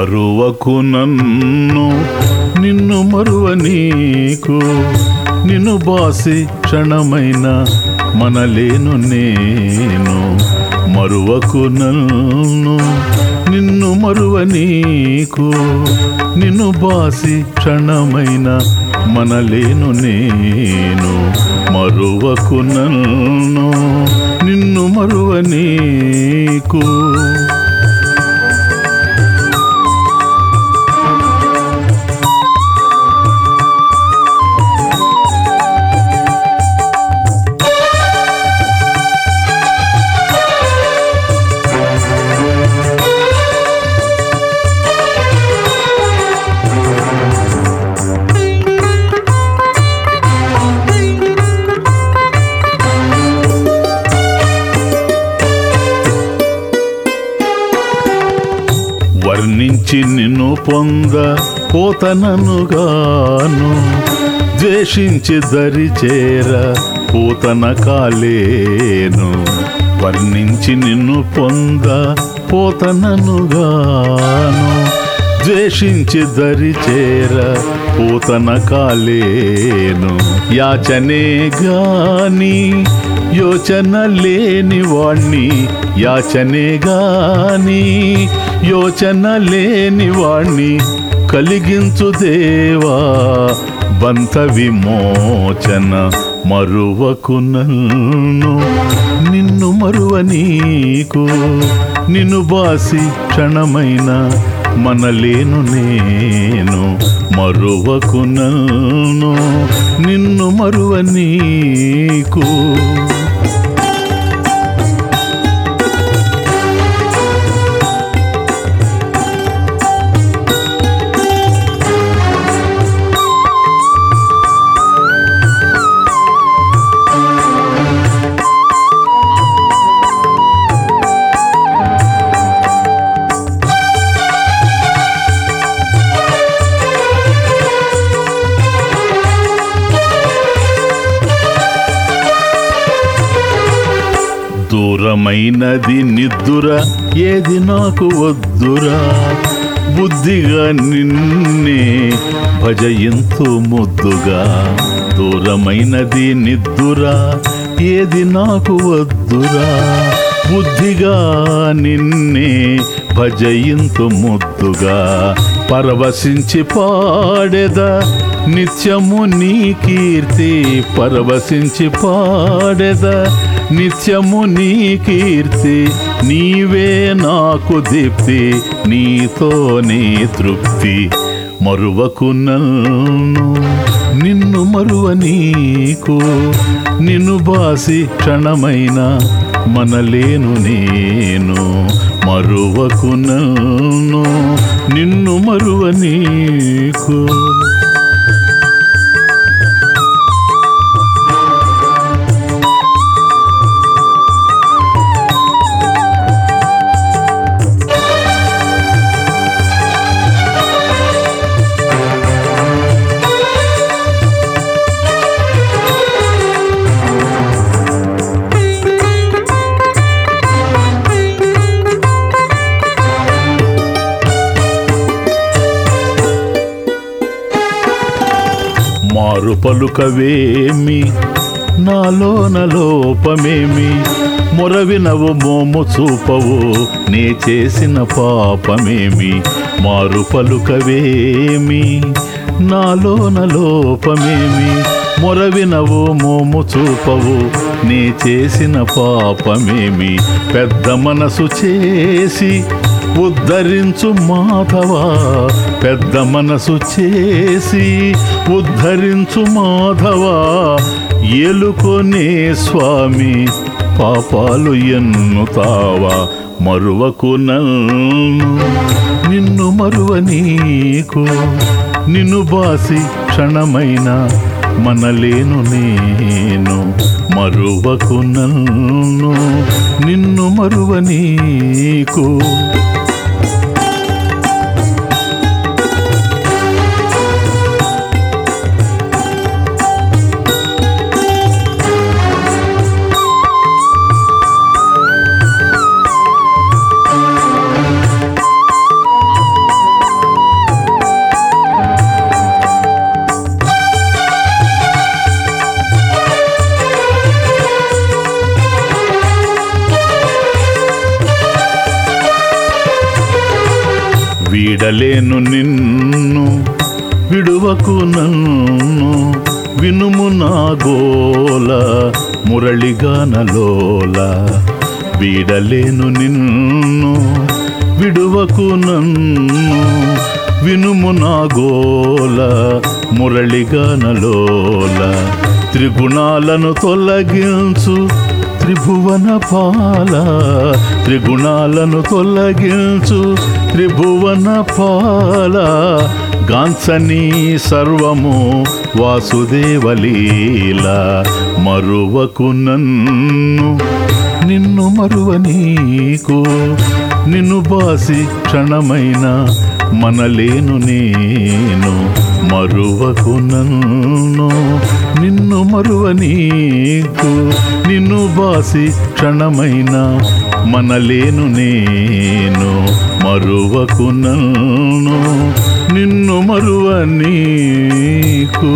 మరువకు నన్ను నిన్ను మరువ నీకు. నిన్ను బాసి క్షణమైన మనలేను నేను. మరువకు నన్ను నిన్ను మరువ నీకు. నిన్ను బాసి క్షణమైన మనలేను నేను. మరువకు నన్ను నిన్ను మరువ నీకు. వర్ణించి నిన్ను పొంద పోతననుగాను. ద్వేషించి దరి చేర పోతన కాలేను వర్ణించి నిన్ను పొంద పోతననుగాను. ద్వేషించి దరి చేర పూతన కాలేను. యాచనే గాని యోచన లేని వాణ్ణి యాచనే గాని యోచన లేని వాణ్ణి కలిగించు దేవా బంత విమోచన మరువకు నన్ను. నిన్ను మరువ నీకు నిన్ను బాసి క్షణమైన మనలేను నేను మరువకు నన్ను నిన్ను మరువ నీకు. దూరమైనది నిద్దుర ఏది నాకు వద్దురా? బుద్ధిగా నిన్నే భజయింతు ముద్దుగా. దూరమైనది నిద్దురా ఏది నాకు వద్దురా? బుద్ధిగా నిన్నే భజయింతు ముద్దుగా. పరవశించి పాడెదా నిత్యము నీ కీర్తి పరవశించి పాడెద. నిత్యము నీ కీర్తి నీవే నాకు దీప్తి నీతోనే తృప్తి. మరువకు నన్ను నిన్ను మరువ నీకు. నిన్ను బాసి క్షణమైన మనలేను నేను. మరువకు నన్ను నిన్ను మరువ నీకు. మారు పలుకవేమి నాలోన లోపమేమి? మొరవినవు మోము చూపవు నే చేసిన పాపమేమి? మారు పలుకవేమి నాలోన లోపమేమి? మొరవినవు మోము చూపవు నీ చేసిన పాపమేమి? పెద్ద మనసు చేసి ఉద్ధరించు మాధవా పెద్ద మనసు చేసి ఉద్ధరించు మాధవా. ఏలుకొనే స్వామి పాపాలు ఎన్నుతావా? మరువకు నన్ను నిన్ను మరువ నీకు. నిన్ను బాసి క్షణమైన మనలేను నేను. మరువకు నన్ను నిన్ను మరువ నీకు. వీడలేను నిన్ను విడువకు నన్ను వినుము నా గోల మురళిగానలోల వీడలేను నిన్ను విడువకు నన్ను వినుము నా గోల మురళిగానలోల త్రిగుణాలను తొలగించు త్రిభువన పాల త్రిగుణాలను తొలగించు త్రిభువన పాల గాంచని సర్వము వాసుదేవలీల మరువకు నన్ను. నిన్ను మరువ నీకు నిన్ను బాసి క్షణమైన మనలేను నేను. మరువకు నన్ను నిన్ను మరువ నీకు నిన్ను బాసి క్షణమైన మనలేను నేను. మరువకు నన్ను నిన్ను మరువ నీకు.